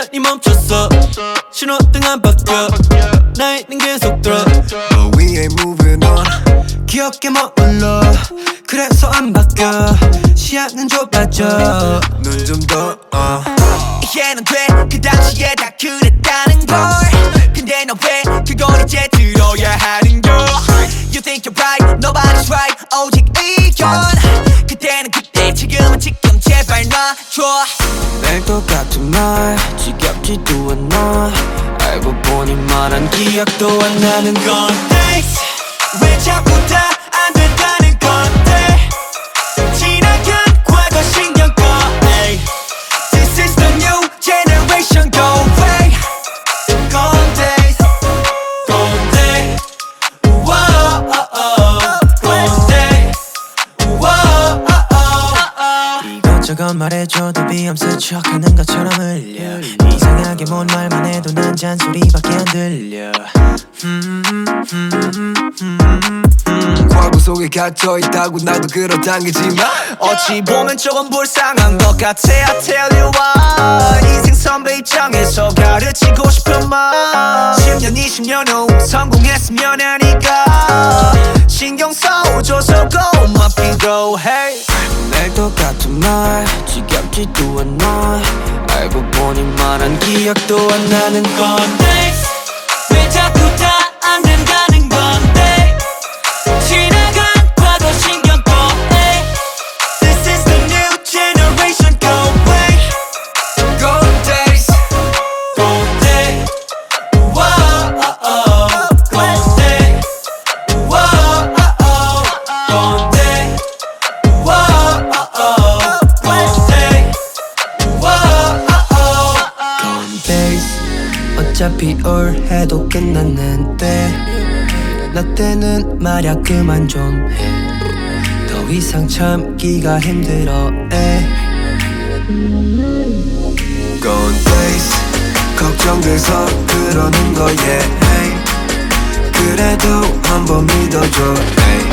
시간이 멈췄어. 신호등 안 바뀌어. 나이는 계속 들어. But we ain't moving on. 기억에 머물러. 그래서 안 바뀌어. 시야는 좁아져. 눈 좀더 어. 이해는 돼그 당시에 다 그랬다는 걸 같은 말 지겹지도 않아 알고 보니 말한 기억도 안 나는 건 이것저것 말해줘도 비엄스 척하는 것처럼 흘려. 이상하게 뭔 말만 해도 난 잔소리밖에 안 들려. 과거 속에 갇혀 있다고 나도 끌어당기지만 어찌 보면 조금 불쌍한 것 같아 I tell you why. 인생 선배 입장에서 가르치고 싶은 말 10년 20년 후 성공했으면 하니까 같은 말 지겹지도 않아. 알고 보니 말한 기억도 안 나는 건 건데. 왜 자꾸 다 안 된다는 건데. 지나간 과거 신경 꺼 에이. This is the new generation. Go away. Golden days. 건데 우와 건데 우와 건데 어차피 올 해도 끝났는데. 나 때는 말야 그만 좀 해. 더 이상 참기가 힘들어 에 Golden days 걱정돼서 그러는 hey. 그래도 한번 믿어줘 hey.